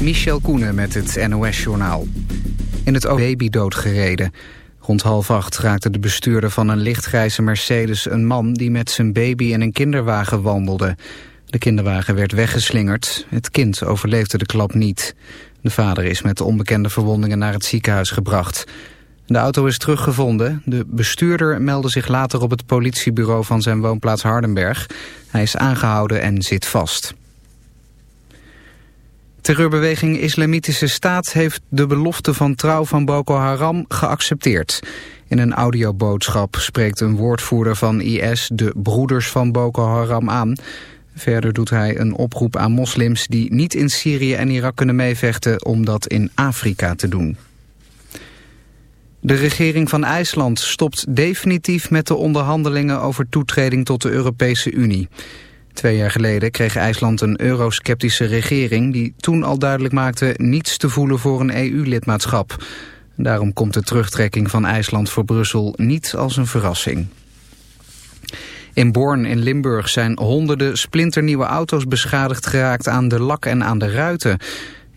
Michel Koenen met het NOS-journaal. In het baby doodgereden. Rond half acht raakte de bestuurder van een lichtgrijze Mercedes een man... die met zijn baby in een kinderwagen wandelde. De kinderwagen werd weggeslingerd. Het kind overleefde de klap niet. De vader is met onbekende verwondingen naar het ziekenhuis gebracht. De auto is teruggevonden. De bestuurder meldde zich later op het politiebureau van zijn woonplaats Hardenberg. Hij is aangehouden en zit vast. Terreurbeweging Islamitische Staat heeft de belofte van trouw van Boko Haram geaccepteerd. In een audioboodschap spreekt een woordvoerder van IS de broeders van Boko Haram aan. Verder doet hij een oproep aan moslims die niet in Syrië en Irak kunnen meevechten om dat in Afrika te doen. De regering van IJsland stopt definitief met de onderhandelingen over toetreding tot de Europese Unie. Twee jaar geleden kreeg IJsland een eurosceptische regering... die toen al duidelijk maakte niets te voelen voor een EU-lidmaatschap. Daarom komt de terugtrekking van IJsland voor Brussel niet als een verrassing. In Born in Limburg zijn honderden splinternieuwe auto's beschadigd geraakt aan de lak en aan de ruiten.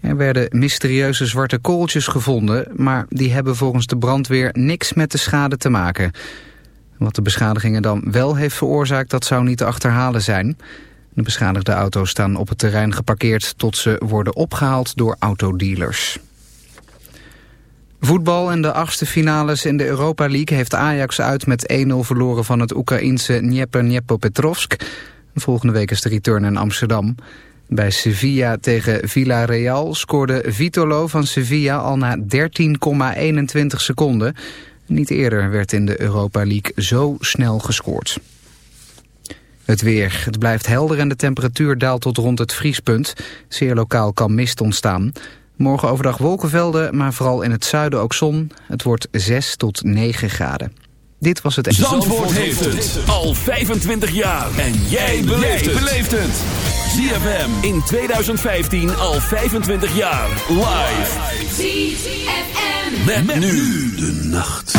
Er werden mysterieuze zwarte kooltjes gevonden, maar die hebben volgens de brandweer niks met de schade te maken. Wat de beschadigingen dan wel heeft veroorzaakt, dat zou niet te achterhalen zijn. De beschadigde auto's staan op het terrein geparkeerd tot ze worden opgehaald door autodealers. Voetbal en de achtste finales in de Europa League heeft Ajax uit met 1-0 verloren van het Oekraïense Dnieper-Dniepropetrovsk. Volgende week is de return in Amsterdam. Bij Sevilla tegen Villarreal scoorde Vitolo van Sevilla al na 13,21 seconden. Niet eerder werd in de Europa League zo snel gescoord. Het weer. Het blijft helder en de temperatuur daalt tot rond het vriespunt. Zeer lokaal kan mist ontstaan. Morgen overdag wolkenvelden, maar vooral in het zuiden ook zon. Het wordt 6 tot 9 graden. Dit was het... Zandvoort, heeft het al 25 jaar. En jij beleeft het. ZFM in 2015 al 25 jaar. Live. ZFM. Met, nu de nacht.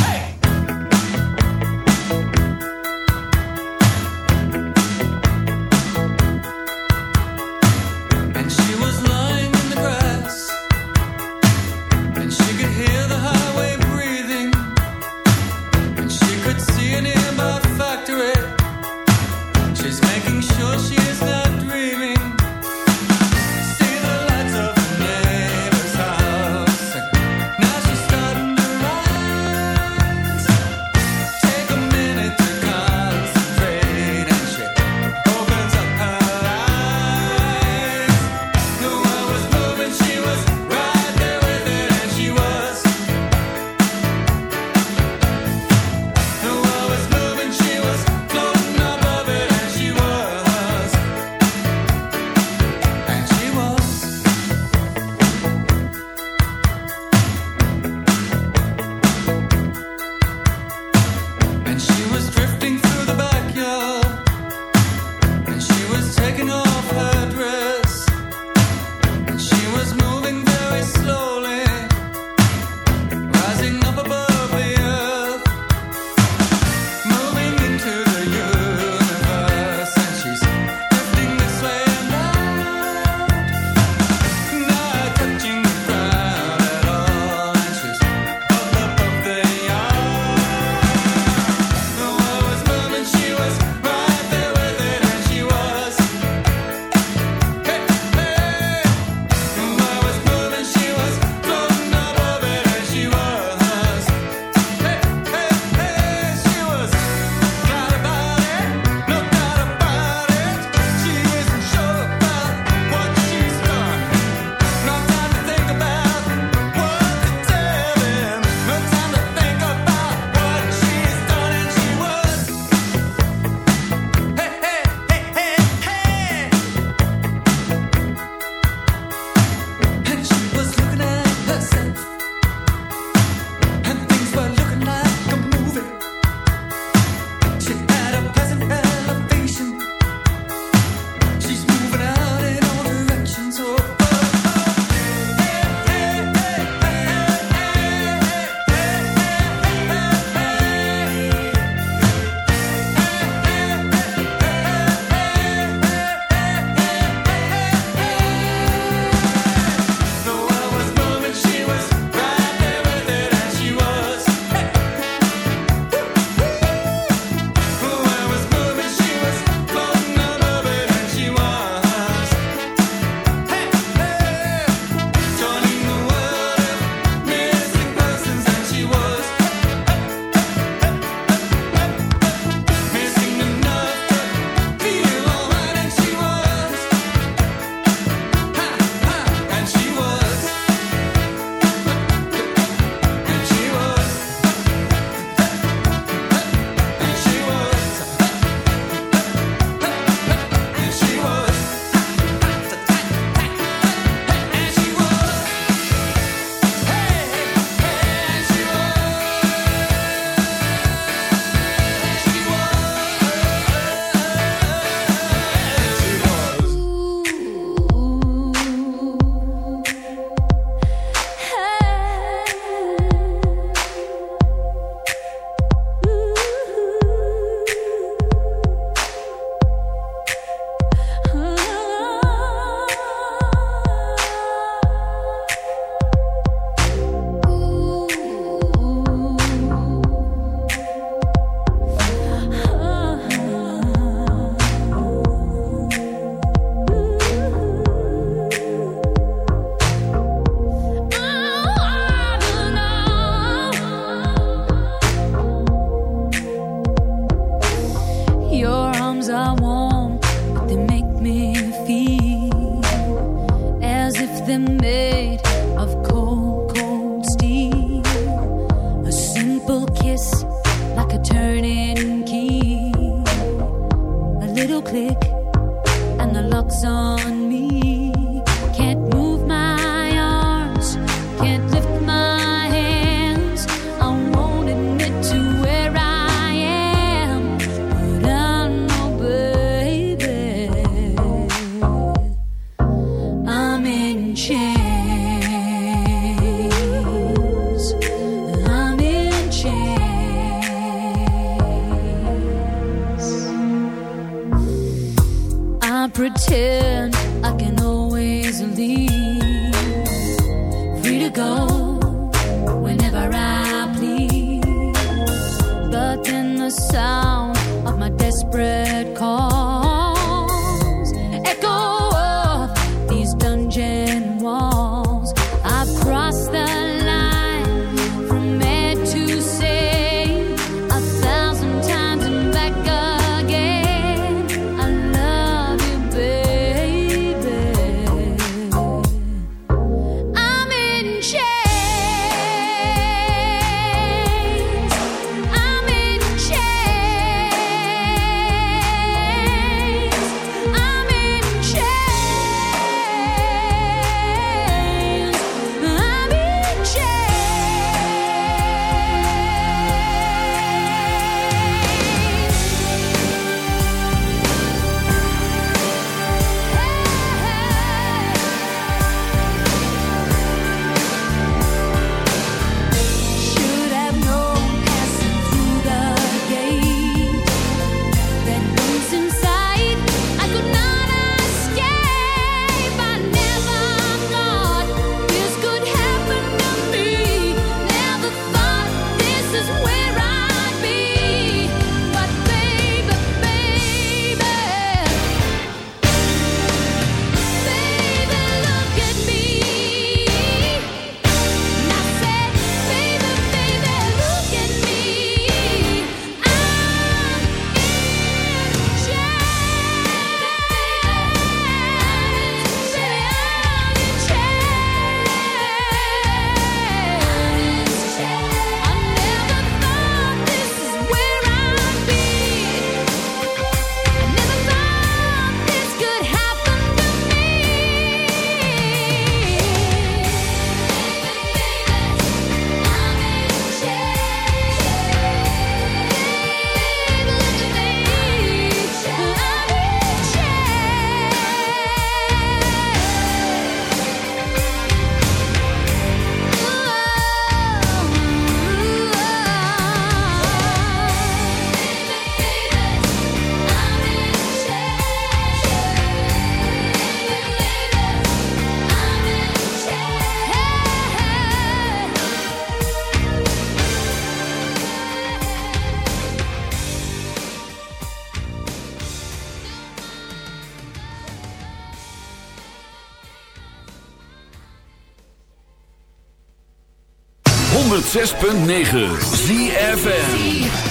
106.9 ZFN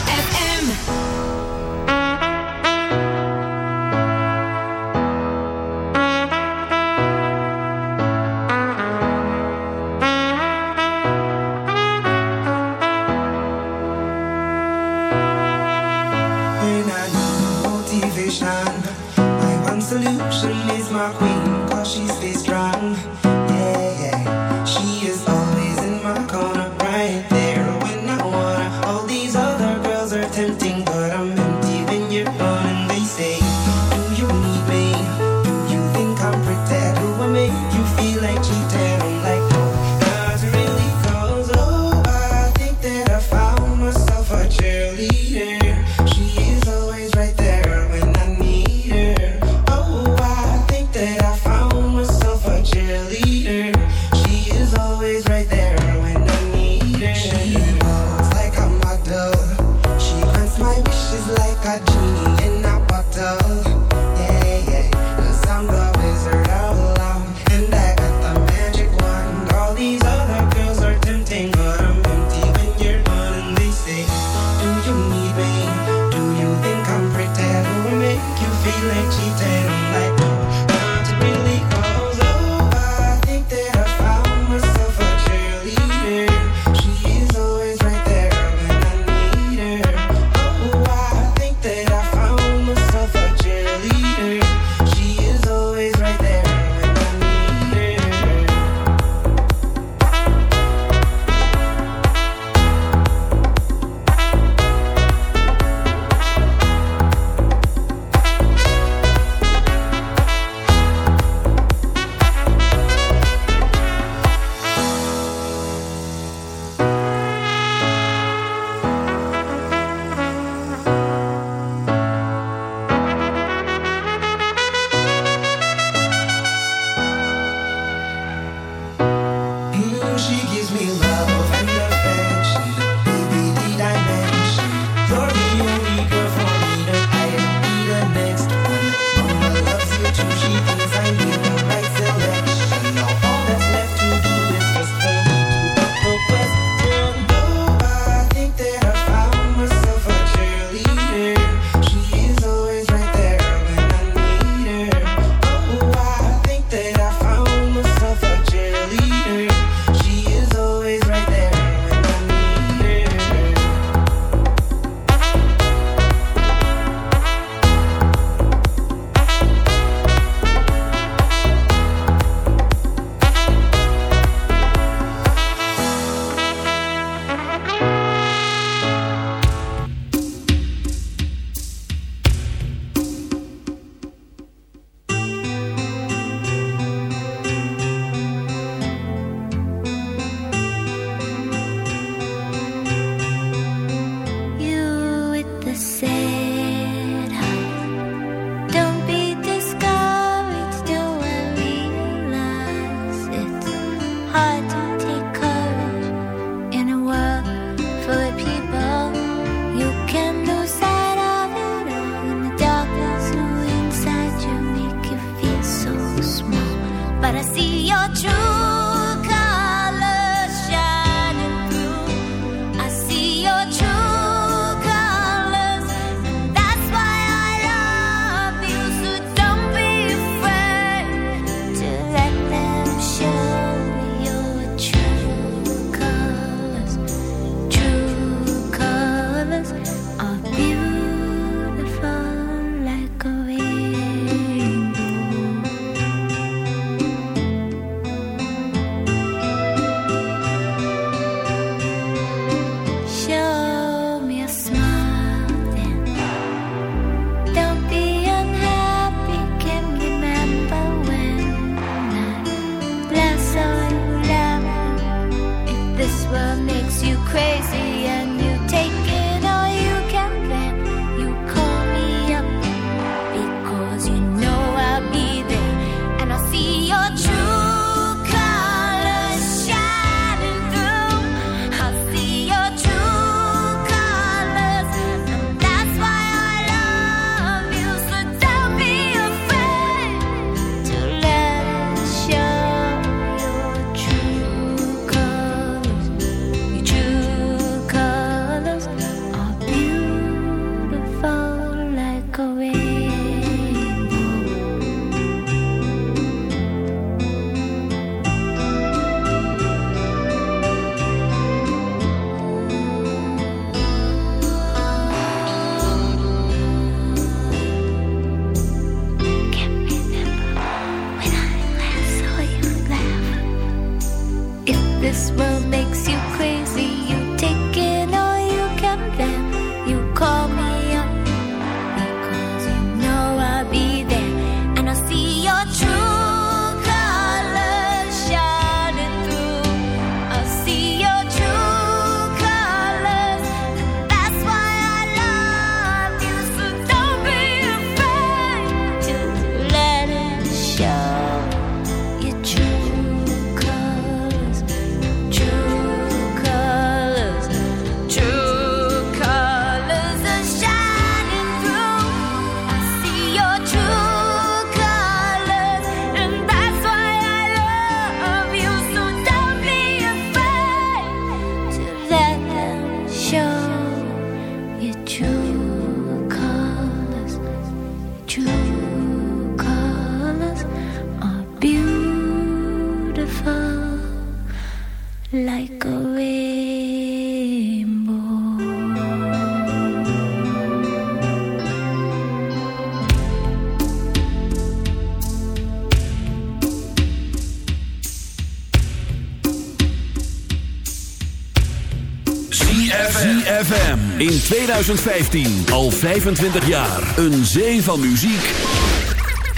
In 2015, al 25 jaar. Een zee van muziek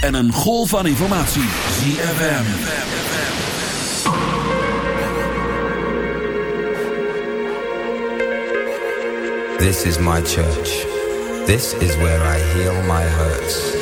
en een golf van informatie. ZFM. This is my church. This is where I heal my hurts.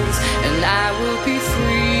and I will be free.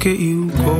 Look at you go.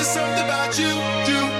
just something about you, you.